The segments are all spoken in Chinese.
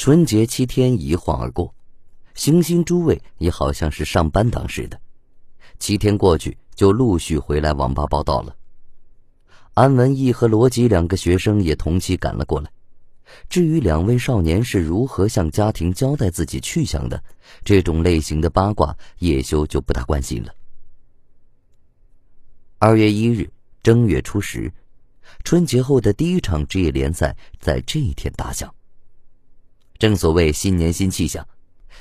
春节七天一晃而过，星星诸位也好像是上班党似的，七天过去就陆续回来网吧报道了。安文义和罗辑两个学生也同期赶了过来。至于两位少年是如何向家庭交代自己去向的，这种类型的八卦，叶修就不大关心了。二月一日，正月初十，春节后的第一场职业联赛在这一天打响。正所谓新年新气象，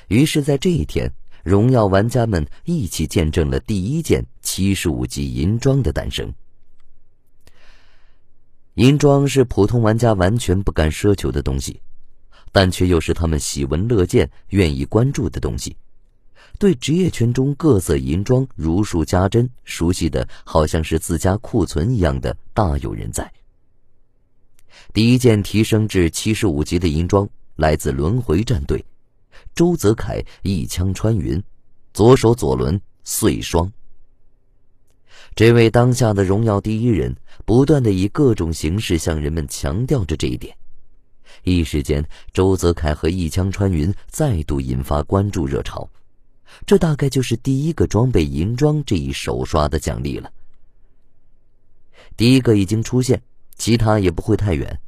于是，在这一天，荣耀玩家们一起见证了第一件七十五级银装的诞生。银装是普通玩家完全不敢奢求的东西，但却又是他们喜闻乐见、愿意关注的东西。对职业圈中各色银装如数家珍，熟悉的好像是自家库存一样的大有人在。第一件提升至七十五级的银装。来自轮回战队，周泽楷一枪穿云，左手左轮碎霜。这位当下的荣耀第一人，不断的以各种形式向人们强调着这一点。一时间，周泽楷和一枪穿云再度引发关注热潮。这大概就是第一个装备银装这一手刷的奖励了。第一个已经出现，其他也不会太远。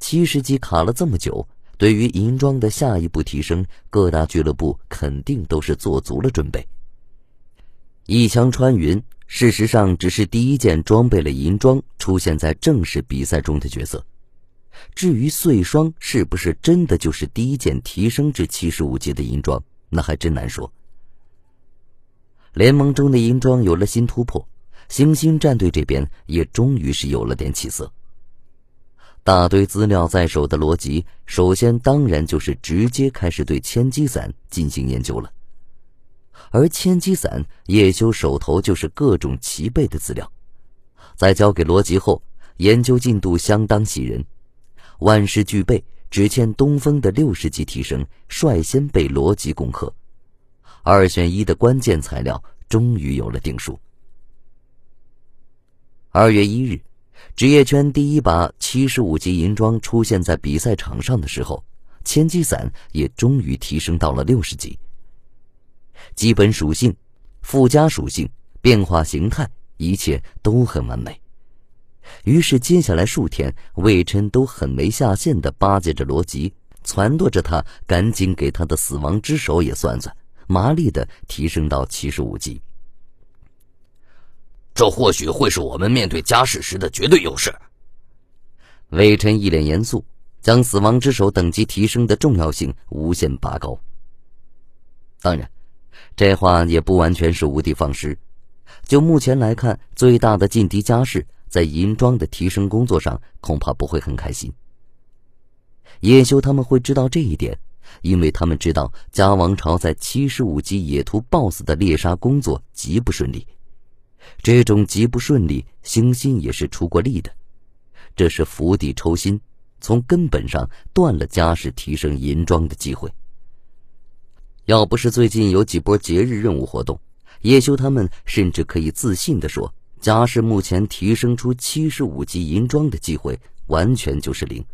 七十级卡了这么久。对于银装的下一步提升，各大俱乐部肯定都是做足了准备。一枪穿云，事实上只是第一件装备了银装出现在正式比赛中的角色。至于碎霜是不是真的就是第一件提升至七十五级的银装，那还真难说。联盟中的银装有了新突破，星星战队这边也终于是有了点起色。大堆资料在手的罗辑，首先当然就是直接开始对千机伞进行研究了。而千机伞，叶修手头就是各种齐备的资料。在交给罗辑后，研究进度相当喜人，万事俱备，只欠东风的六十级提升，率先被罗辑攻克。二选一的关键材料终于有了定数。二月一日。职业圈第一把七十五级银装出现在比赛场上的时候，千机伞也终于提升到了六十级。基本属性、附加属性、变化形态，一切都很完美。于是接下来数天，魏琛都很没下限的巴结着罗辑，撺掇着他赶紧给他的死亡之手也算算，麻利的提升到七十五级。这或许会是我们面对家世时的绝对优势。魏琛一脸严肃，将死亡之手等级提升的重要性无限拔高。当然，这话也不完全是无的放矢。就目前来看，最大的劲敌家世在银装的提升工作上恐怕不会很开心。叶修他们会知道这一点，因为他们知道家王朝在七十五级野兔 BOSS 的猎杀工作极不顺利。这种极不顺利，星星也是出过力的，这是釜底抽薪，从根本上断了家世提升银装的机会。要不是最近有几波节日任务活动，叶修他们甚至可以自信地说，家世目前提升出七十五级银装的机会完全就是零。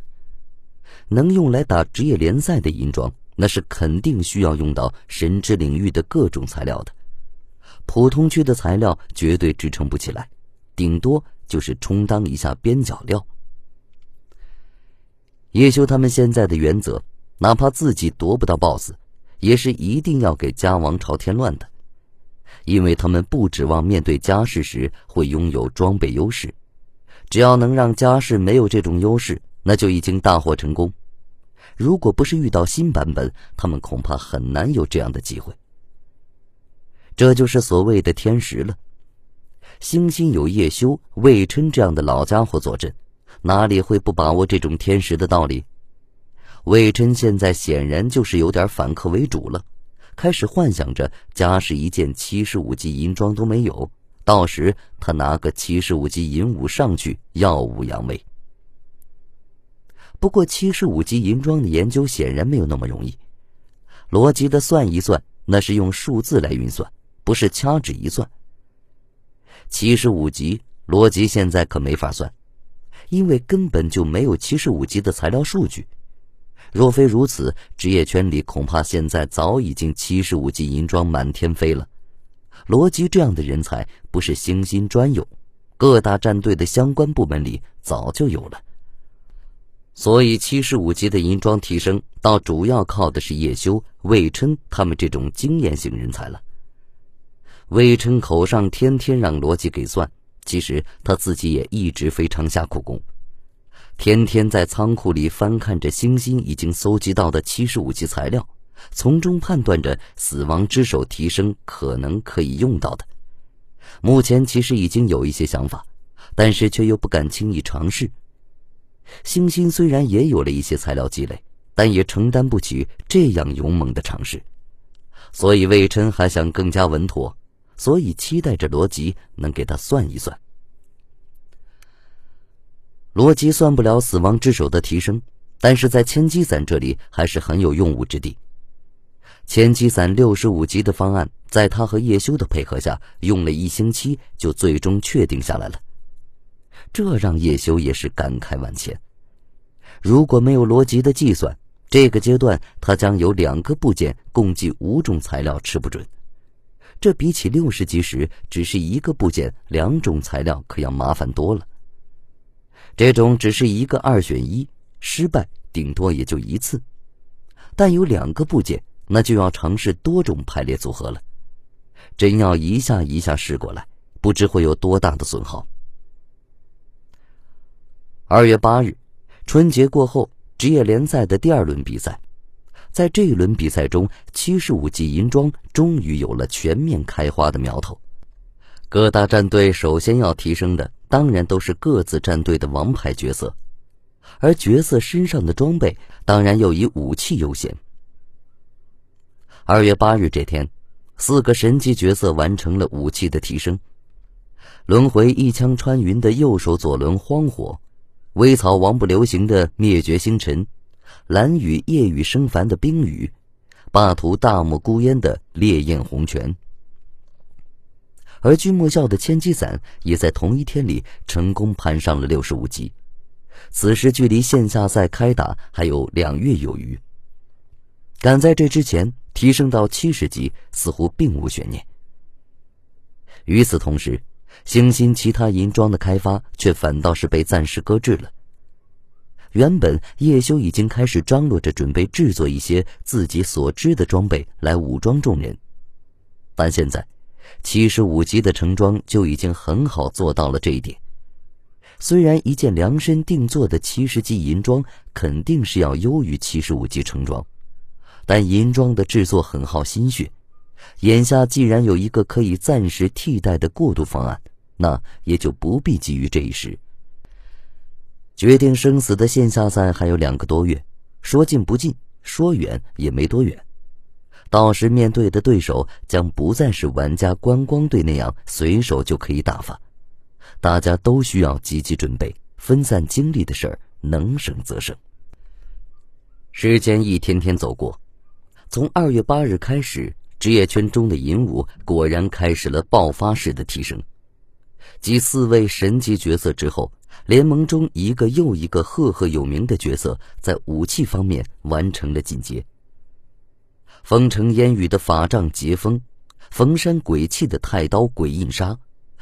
能用来打职业联赛的银装，那是肯定需要用到神之领域的各种材料的。普通区的材料绝对支撑不起来，顶多就是充当一下边角料。叶修他们现在的原则，哪怕自己夺不到 BOSS，也是一定要给家王朝添乱的，因为他们不指望面对家世时会拥有装备优势，只要能让家世没有这种优势，那就已经大获成功。如果不是遇到新版本，他们恐怕很难有这样的机会。这就是所谓的天时了。星星有叶修、魏琛这样的老家伙坐镇，哪里会不把握这种天时的道理？魏琛现在显然就是有点反客为主了，开始幻想着家世一件七十五级银装都没有，到时他拿个七十五级银武上去耀武扬威。不过七十五级银装的研究显然没有那么容易，逻辑的算一算，那是用数字来运算。不是掐指一算。七十五级罗辑现在可没法算，因为根本就没有七十五级的材料数据。若非如此，职业圈里恐怕现在早已经七十五级银装满天飞了。罗辑这样的人才不是星星专有，各大战队的相关部门里早就有了。所以，七十五级的银装提升，倒主要靠的是叶修、魏琛他们这种经验型人才了。魏琛口上天天让罗辑给算，其实他自己也一直非常下苦功。天天在仓库里翻看着星星已经搜集到的七十五级材料，从中判断着死亡之手提升可能可以用到的。目前其实已经有一些想法，但是却又不敢轻易尝试。星星虽然也有了一些材料积累，但也承担不起这样勇猛的尝试，所以魏琛还想更加稳妥，所以期待着罗辑能给他算一算。罗辑算不了死亡之手的提升，但是在千机伞这里还是很有用武之地。千机伞六十五级的方案，在他和叶修的配合下，用了一星期就最终确定下来了。这让叶修也是感慨万千。如果没有罗辑的计算，这个阶段他将有两个部件共计五种材料吃不准，这比起六十级时只是一个部件两种材料可要麻烦多了。这种只是一个二选一，失败顶多也就一次，但有两个部件，那就要尝试多种排列组合了。真要一下一下试过来，不知会有多大的损耗。二月八日，春节过后，职业联赛的第二轮比赛，在这一轮比赛中，七十五级银装终于有了全面开花的苗头。各大战队首先要提升的。当然都是各自战队的王牌角色，而角色身上的装备当然又以武器优先。二月八日这天，四个神级角色完成了武器的提升：轮回一枪穿云的右手左轮荒火，微草王不留行的灭绝星辰，蓝雨夜雨生凡的冰雨，霸图大漠孤烟的烈焰红拳。而君莫笑的千机伞也在同一天里成功攀上了六十五级，此时距离线下赛开打还有两月有余。赶在这之前提升到七十级，似乎并无悬念。与此同时，星星其他银装的开发却反倒是被暂时搁置了。原本叶修已经开始张罗着准备制作一些自己所知的装备来武装众人，但现在。七十五级的成装就已经很好做到了这一点。虽然一件量身定做的七十级银装肯定是要优于七十五级成装，但银装的制作很耗心血。眼下既然有一个可以暂时替代的过渡方案，那也就不必急于这一时。决定生死的线下赛还有两个多月，说近不近，说远也没多远。到时面对的对手将不再是玩家观光队那样随手就可以打发，大家都需要积极准备，分散精力的事儿能省则省。时间一天天走过，从二月八日开始，职业圈中的银武果然开始了爆发式的提升。继四位神级角色之后，联盟中一个又一个赫赫有名的角色在武器方面完成了进阶。风城烟雨的法杖劫风，逢山鬼泣的太刀鬼印杀，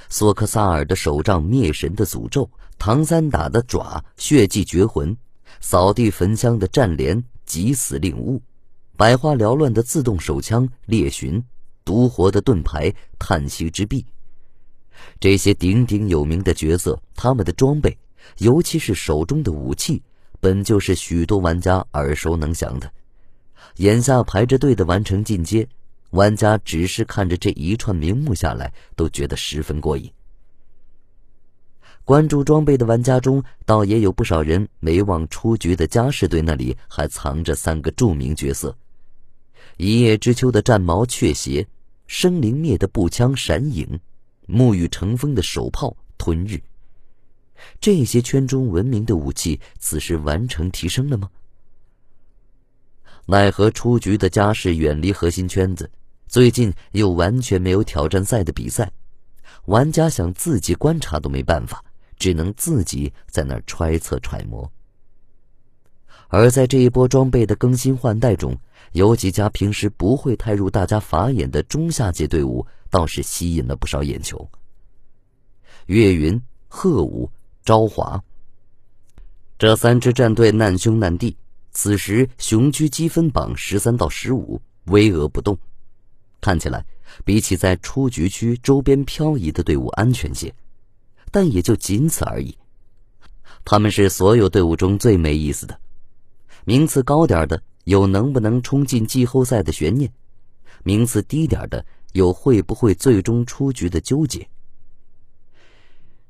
索克萨尔的手杖灭神的诅咒，唐三打的爪血祭绝魂，扫地焚香的战镰急死令物，百花缭乱的自动手枪猎寻，独活的盾牌叹息之臂。这些鼎鼎有名的角色，他们的装备，尤其是手中的武器，本就是许多玩家耳熟能详的。眼下排着队的完成进阶，玩家只是看着这一串名目下来，都觉得十分过瘾。关注装备的玩家中，倒也有不少人没忘出局的嘉士队那里还藏着三个著名角色：一叶知秋的战矛雀邪，生灵灭的步枪闪影，沐雨成风的手炮吞日。这些圈中闻名的武器，此时完成提升了吗？奈何出局的家世远离核心圈子，最近又完全没有挑战赛的比赛，玩家想自己观察都没办法，只能自己在那儿揣测揣摩。而在这一波装备的更新换代中，有几家平时不会太入大家法眼的中下阶队伍，倒是吸引了不少眼球。岳云、贺武、昭华这三支战队难兄难弟，此时雄居积分榜十三到十五，巍峨不动。看起来比起在出局区周边漂移的队伍安全些，但也就仅此而已。他们是所有队伍中最没意思的，名次高点的有能不能冲进季后赛的悬念，名次低点的有会不会最终出局的纠结。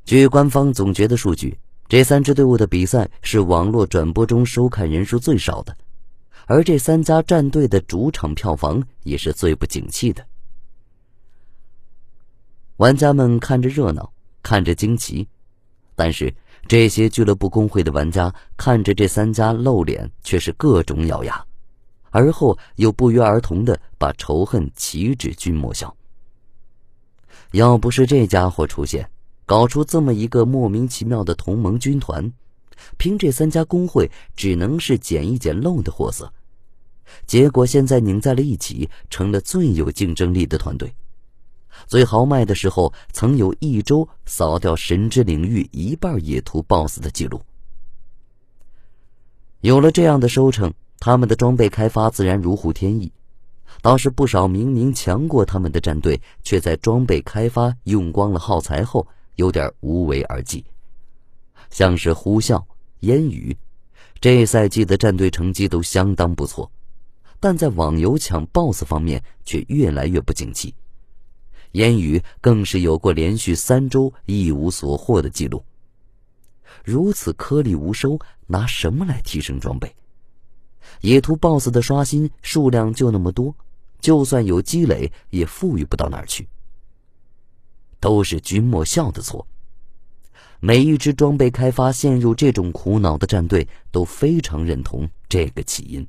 据官方总结的数据，这三支队伍的比赛是网络转播中收看人数最少的。而这三家战队的主场票房也是最不景气的。玩家们看着热闹，看着惊奇，但是这些俱乐部工会的玩家看着这三家露脸，却是各种咬牙，而后又不约而同的把仇恨旗帜君莫笑。要不是这家伙出现，搞出这么一个莫名其妙的同盟军团。凭这三家工会，只能是捡一捡漏的货色，结果现在拧在了一起，成了最有竞争力的团队。最豪迈的时候，曾有一周扫掉神之领域一半野图 BOSS 的记录。有了这样的收成，他们的装备开发自然如虎添翼。倒是不少明明强过他们的战队，却在装备开发用光了耗材后，有点无为而治。像是呼啸、烟雨，这赛季的战队成绩都相当不错，但在网游抢 BOSS 方面却越来越不景气。烟雨更是有过连续三周一无所获的记录。如此颗粒无收，拿什么来提升装备？野图 BOSS 的刷新数量就那么多，就算有积累，也富裕不到哪儿去。都是君莫笑的错。每一支装备开发陷入这种苦恼的战队都非常认同这个起因。